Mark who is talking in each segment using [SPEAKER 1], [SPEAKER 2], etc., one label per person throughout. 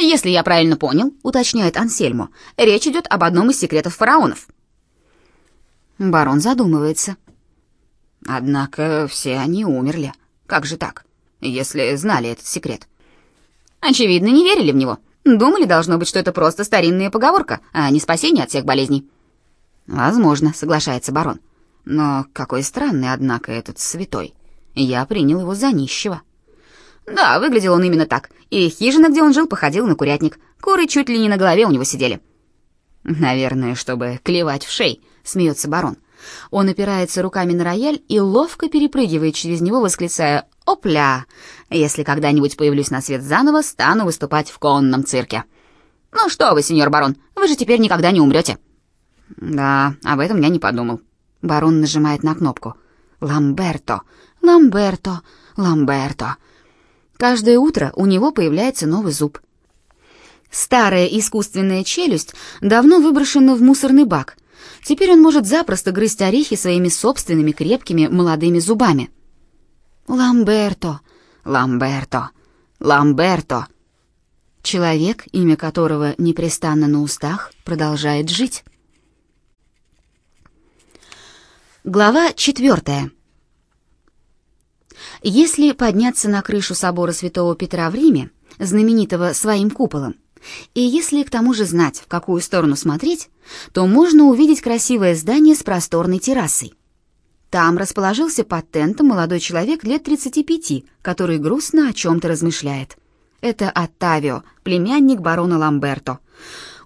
[SPEAKER 1] Если я правильно понял, уточняет Ансельмо, речь идет об одном из секретов фараонов. Барон задумывается. Однако все они умерли. Как же так, если знали этот секрет? Очевидно, не верили в него. Думали, должно быть, что это просто старинная поговорка, а не спасение от всех болезней. Возможно, соглашается барон. Но какой странный, однако, этот святой. Я принял его за нищего. Да, выглядел он именно так. И хижина, где он жил, походила на курятник. Куры чуть ли не на голове у него сидели. Наверное, чтобы клевать в шей, смеется барон. Он опирается руками на рояль и ловко перепрыгивает через него, восклицая «Опля! Если когда-нибудь появлюсь на свет заново, стану выступать в конном цирке». «Ну что вы, сеньор барон, вы же теперь никогда не умрете». «Да, об этом я не подумал». Барон нажимает на кнопку. «Ламберто! Ламберто! Ламберто!» Каждое утро у него появляется новый зуб. Старая искусственная челюсть давно выброшена в мусорный бак. Теперь он может запросто грызть орехи своими собственными крепкими молодыми зубами. Ламберто, Ламберто, Ламберто. Человек, имя которого непрестанно на устах, продолжает жить. Глава четвертая. Если подняться на крышу собора Святого Петра в Риме, знаменитого своим куполом, и если к тому же знать, в какую сторону смотреть, то можно увидеть красивое здание с просторной террасой. Там расположился под тентом молодой человек лет 35, который грустно о чем-то размышляет. Это Оттавио, племянник барона Ламберто.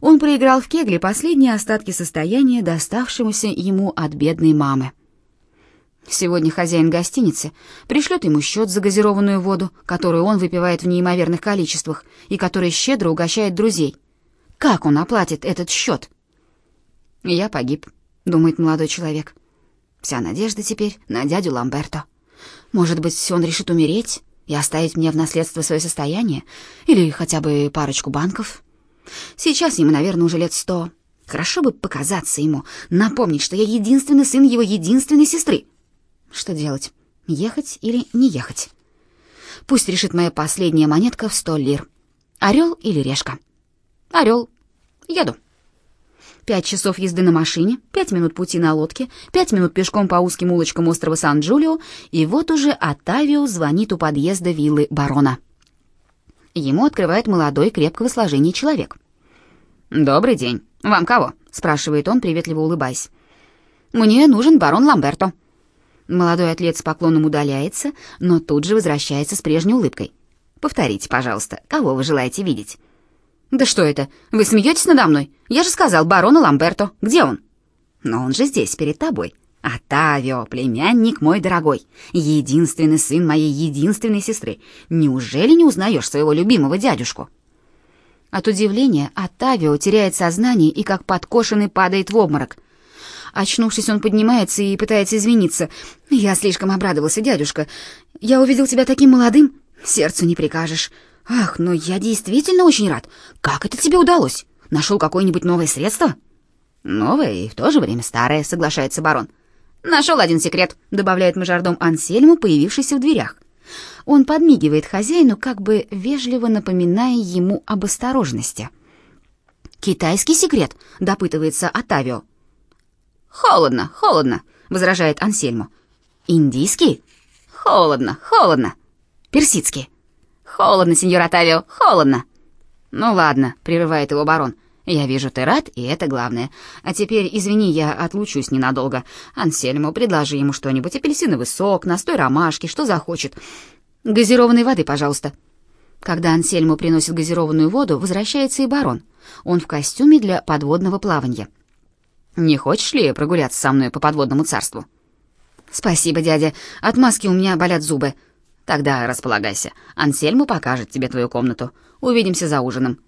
[SPEAKER 1] Он проиграл в кегле последние остатки состояния, доставшемуся ему от бедной мамы. Сегодня хозяин гостиницы пришлет ему счет за газированную воду, которую он выпивает в неимоверных количествах и который щедро угощает друзей. Как он оплатит этот счет? «Я погиб», — думает молодой человек. Вся надежда теперь на дядю Ламберто. Может быть, он решит умереть и оставить мне в наследство свое состояние или хотя бы парочку банков. Сейчас ему, наверное, уже лет сто. Хорошо бы показаться ему, напомнить, что я единственный сын его единственной сестры. Что делать? Ехать или не ехать? Пусть решит моя последняя монетка в сто лир. Орел или решка? Орел. Еду. Пять часов езды на машине, пять минут пути на лодке, пять минут пешком по узким улочкам острова Сан-Джулио, и вот уже Оттавио звонит у подъезда виллы барона. Ему открывает молодой, крепкого сложения человек. «Добрый день. Вам кого?» — спрашивает он, приветливо улыбаясь. «Мне нужен барон Ламберто», Молодой атлет с поклоном удаляется, но тут же возвращается с прежней улыбкой. «Повторите, пожалуйста, кого вы желаете видеть?» «Да что это? Вы смеетесь надо мной? Я же сказал барону Ламберто. Где он?» «Но он же здесь, перед тобой. Атавио, племянник мой дорогой, единственный сын моей единственной сестры. Неужели не узнаешь своего любимого дядюшку?» От удивления Атавио теряет сознание и как подкошенный падает в обморок. Очнувшись, он поднимается и пытается извиниться. «Я слишком обрадовался, дядюшка. Я увидел тебя таким молодым. Сердцу не прикажешь. Ах, но я действительно очень рад. Как это тебе удалось? Нашел какое-нибудь новое средство?» «Новое и в то же время старое», — соглашается барон. «Нашел один секрет», — добавляет мажордом Ансельму, появившийся в дверях. Он подмигивает хозяину, как бы вежливо напоминая ему об осторожности. «Китайский секрет?» — допытывается Атавио. «Холодно, холодно», — возражает Ансельмо. «Индийский?» «Холодно, холодно». «Персидский?» «Холодно, сеньор Атавио, холодно». «Ну ладно», — прерывает его барон. «Я вижу, ты рад, и это главное. А теперь, извини, я отлучусь ненадолго. Ансельмо, предложи ему что-нибудь, апельсиновый сок, настой ромашки, что захочет. Газированной воды, пожалуйста». Когда Ансельмо приносит газированную воду, возвращается и барон. Он в костюме для подводного плавания. Не хочешь ли прогуляться со мной по подводному царству? Спасибо, дядя. От маски у меня болят зубы. Тогда располагайся. Ансельму покажет тебе твою комнату. Увидимся за ужином.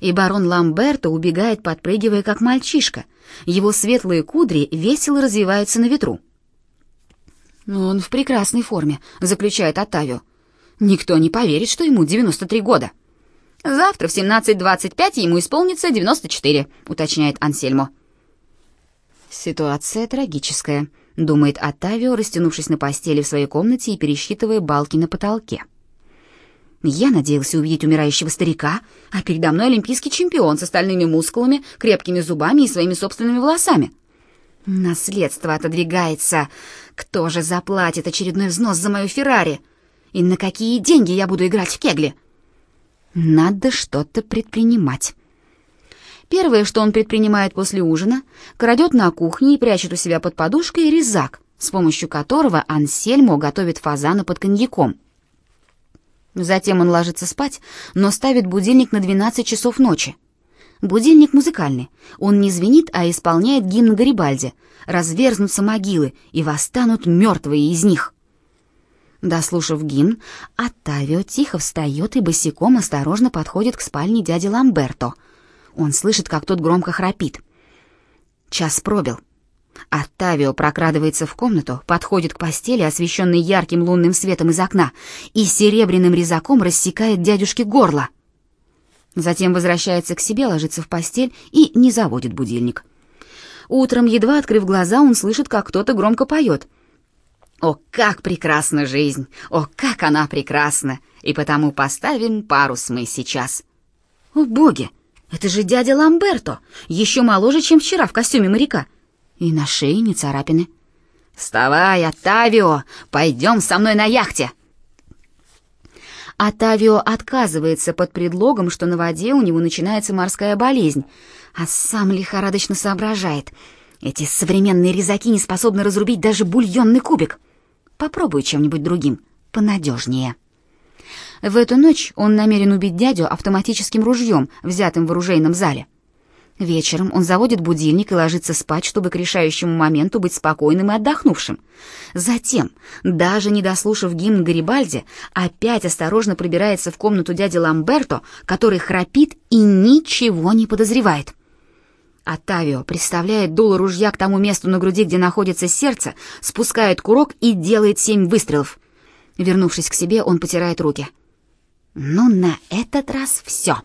[SPEAKER 1] И барон Ламберто убегает, подпрыгивая как мальчишка. Его светлые кудри весело развиваются на ветру. Он в прекрасной форме, заключает Оттавио. Никто не поверит, что ему 93 года. Завтра в 17:25 ему исполнится 94, уточняет Ансельмо. Ситуация трагическая, думает Оттавио, растянувшись на постели в своей комнате и пересчитывая балки на потолке. Я надеялся увидеть умирающего старика, а передо мной олимпийский чемпион с остальными мускулами, крепкими зубами и своими собственными волосами. Наследство отодвигается. Кто же заплатит очередной взнос за мою Феррари? И на какие деньги я буду играть в кегли? Надо что-то предпринимать. Первое, что он предпринимает после ужина, крадет на кухне и прячет у себя под подушкой резак, с помощью которого Ансельмо готовит фазана под коньяком. Затем он ложится спать, но ставит будильник на 12 часов ночи. Будильник музыкальный. Он не звенит, а исполняет гимн Гарибальди. Разверзнутся могилы, и восстанут мертвые из них. Дослушав гимн, Оттавио тихо встает и босиком осторожно подходит к спальне дяди Ламберто — он слышит, как тот громко храпит. Час пробил. Оттавио прокрадывается в комнату, подходит к постели, освещенной ярким лунным светом из окна, и серебряным резаком рассекает дядюшке горло. Затем возвращается к себе, ложится в постель и не заводит будильник. Утром, едва открыв глаза, он слышит, как кто-то громко поет. «О, как прекрасна жизнь! О, как она прекрасна! И потому поставим парус мы сейчас!» «О, боги! Это же дядя Ламберто, еще моложе, чем вчера в костюме моряка. И на шее не царапины. «Вставай, Оттавио, пойдем со мной на яхте!» Оттавио отказывается под предлогом, что на воде у него начинается морская болезнь, а сам лихорадочно соображает. Эти современные резаки не способны разрубить даже бульонный кубик. Попробуй чем-нибудь другим, понадежнее. В эту ночь он намерен убить дядю автоматическим ружьем, взятым в оружейном зале. Вечером он заводит будильник и ложится спать, чтобы к решающему моменту быть спокойным и отдохнувшим. Затем, даже не дослушав гимн Гарибальди, опять осторожно пробирается в комнату дяди Ламберто, который храпит и ничего не подозревает. Оттавио представляет дуло ружья к тому месту на груди, где находится сердце, спускает курок и делает семь выстрелов. Вернувшись к себе, он потирает руки — ну, на этот раз все.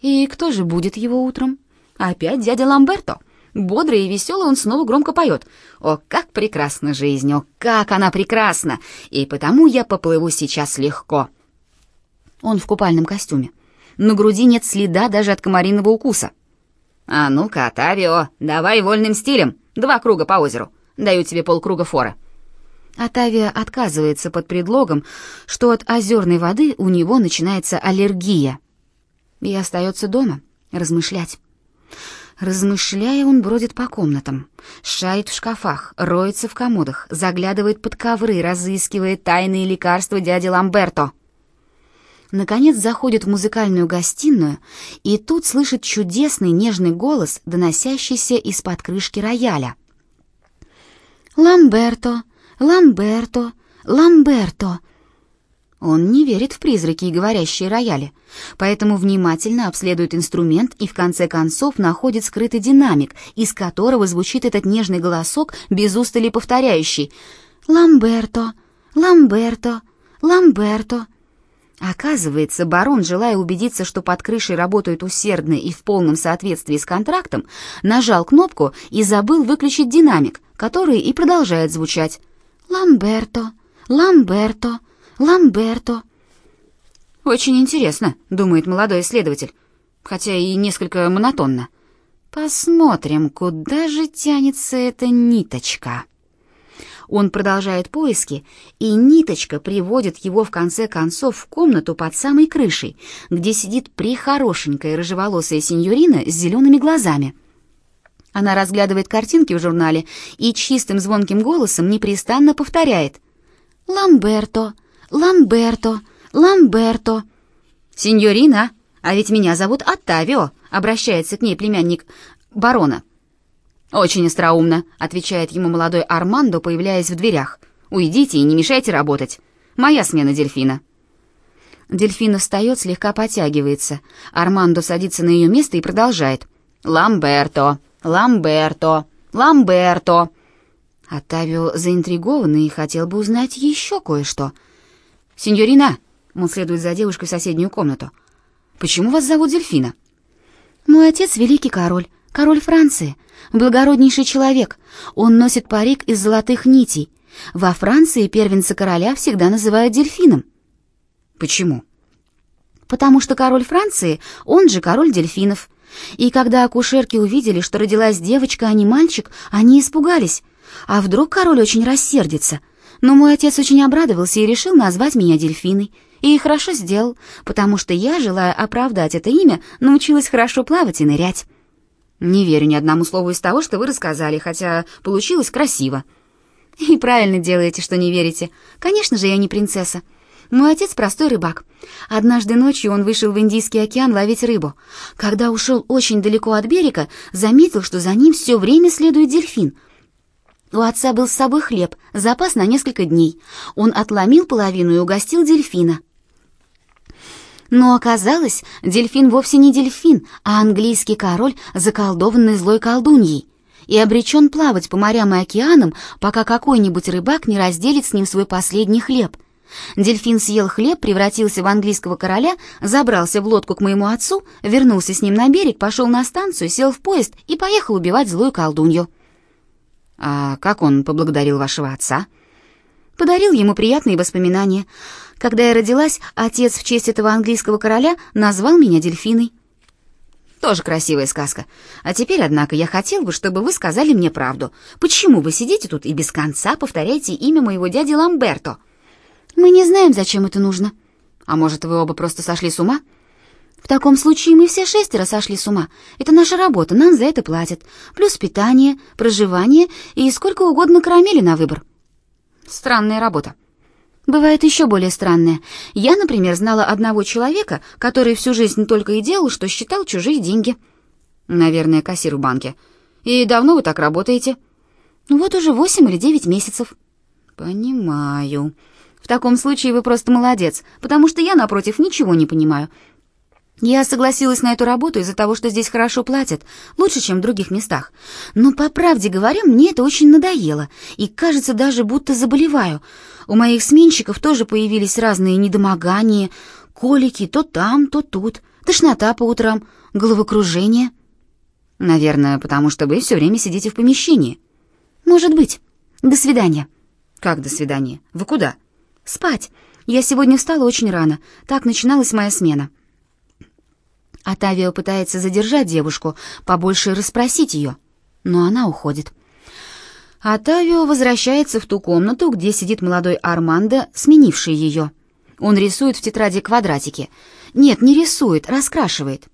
[SPEAKER 1] И кто же будет его утром? Опять дядя Ламберто. Бодрый и веселый он снова громко поет. «О, как прекрасна жизнь! О, как она прекрасна! И потому я поплыву сейчас легко!» Он в купальном костюме. На груди нет следа даже от комариного укуса. «А ну-ка, Тавио, давай вольным стилем. Два круга по озеру. Даю тебе полкруга фора». Атавия отказывается под предлогом, что от озерной воды у него начинается аллергия. И остается дома размышлять. Размышляя, он бродит по комнатам, шарит в шкафах, роется в комодах, заглядывает под ковры, разыскивает тайные лекарства дяди Ламберто. Наконец заходит в музыкальную гостиную и тут слышит чудесный нежный голос, доносящийся из-под крышки рояля. «Ламберто, Ламберто, Ламберто. Он не верит в призраки и говорящие рояли, поэтому внимательно обследует инструмент и в конце концов находит скрытый динамик, из которого звучит этот нежный голосок, без устали повторяющий «Ламберто, Ламберто, Ламберто». Оказывается, барон, желая убедиться, что под крышей работают усердно и в полном соответствии с контрактом, нажал кнопку и забыл выключить динамик, который и продолжает звучать. «Ламберто, Ламберто, Ламберто». «Очень интересно», — думает молодой исследователь, хотя и несколько монотонно. «Посмотрим, куда же тянется эта ниточка». Он продолжает поиски, и ниточка приводит его в конце концов в комнату под самой крышей, где сидит прихорошенькая рыжеволосая сеньорина с зелеными глазами — она разглядывает картинки в журнале и чистым звонким голосом непрестанно повторяет «Ламберто, Ламберто, Ламберто». «Синьорина, а ведь меня зовут Оттавио», — обращается к ней племянник барона. «Очень остроумно», — отвечает ему молодой Армандо, появляясь в дверях. «Уйдите и не мешайте работать. Моя смена дельфина». Дельфина встает, слегка потягивается. Армандо садится на ее место и продолжает. «Ламберто, Ламберто! Ламберто!» Оттавио заинтригованный и хотел бы узнать еще кое-что. «Синьорина!» — он следует за девушкой в соседнюю комнату. «Почему вас зовут Дельфина?» «Мой отец — великий король, король Франции, благороднейший человек. Он носит парик из золотых нитей. Во Франции первенца короля всегда называют дельфином». «Почему?» потому что король Франции, он же король дельфинов. И когда акушерки увидели, что родилась девочка, а не мальчик, они испугались. А вдруг король очень рассердится? Но мой отец очень обрадовался и решил назвать меня дельфиной. И хорошо сделал, потому что я, желая оправдать это имя, научилась хорошо плавать и нырять. Не верю ни одному слову из того, что вы рассказали, хотя получилось красиво. И правильно делаете, что не верите. Конечно же, я не принцесса. Мой отец простой рыбак. Однажды ночью он вышел в Индийский океан ловить рыбу. Когда ушел очень далеко от берега, заметил, что за ним все время следует дельфин. У отца был с собой хлеб, запас на несколько дней. Он отломил половину и угостил дельфина. Но оказалось, дельфин вовсе не дельфин, а английский король, заколдованный злой колдуньей, и обречен плавать по морям и океанам, пока какой-нибудь рыбак не разделит с ним свой последний хлеб. Дельфин съел хлеб, превратился в английского короля, забрался в лодку к моему отцу, вернулся с ним на берег, пошел на станцию, сел в поезд и поехал убивать злую колдунью. «А как он поблагодарил вашего отца?» «Подарил ему приятные воспоминания». Когда я родилась, отец в честь этого английского короля назвал меня дельфиной. Тоже красивая сказка. А теперь, однако, я хотел бы, чтобы вы сказали мне правду. Почему вы сидите тут и без конца повторяете имя моего дяди Ламберто? Мы не знаем, зачем это нужно. А может, вы оба просто сошли с ума? В таком случае мы все шестеро сошли с ума. Это наша работа, нам за это платят. Плюс питание, проживание и сколько угодно карамели на выбор. Странная работа. Бывает еще более странное. Я, например, знала одного человека, который всю жизнь только и делал, что считал чужие деньги. Наверное, кассир в банке. И давно вы так работаете? Вот уже восемь или девять месяцев. Понимаю. Таком случае вы просто молодец, потому что я, напротив, ничего не понимаю. Я согласилась на эту работу из-за того, что здесь хорошо платят, лучше, чем в других местах. Но, по правде говоря, мне это очень надоело, и, кажется, даже будто заболеваю. У моих сменщиков тоже появились разные недомогания, колики то там, то тут, тошнота по утрам, головокружение. Наверное, потому что вы все время сидите в помещении. Может быть. До свидания. Как до свидания? Вы куда? Спать. Я сегодня встала очень рано. Так начиналась моя смена. Атавио пытается задержать девушку, побольше расспросить ее, но она уходит. Атавио возвращается в ту комнату, где сидит молодой Армандо, сменивший ее. Он рисует в тетради квадратики. Нет, не рисует, раскрашивает.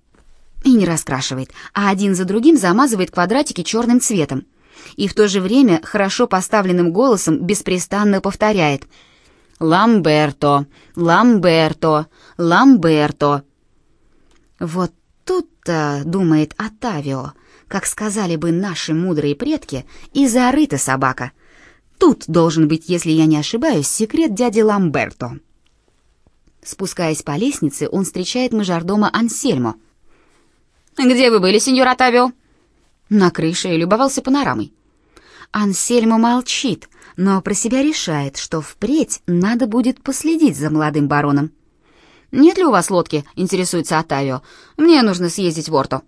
[SPEAKER 1] И не раскрашивает, а один за другим замазывает квадратики черным цветом. И в то же время хорошо поставленным голосом беспрестанно повторяет «Ламберто, Ламберто, Ламберто». Вот тут-то, думает Атавио, как сказали бы наши мудрые предки, и зарыта собака. Тут должен быть, если я не ошибаюсь, секрет дяди Ламберто. Спускаясь по лестнице, он встречает мажордома Ансельмо. «Где вы были, сеньор Атавио?» На крыше любовался панорамой. Ансельмо молчит, но про себя решает, что впредь надо будет последить за молодым бароном. «Нет ли у вас лодки?» — интересуется Атавио. «Мне нужно съездить в Орту».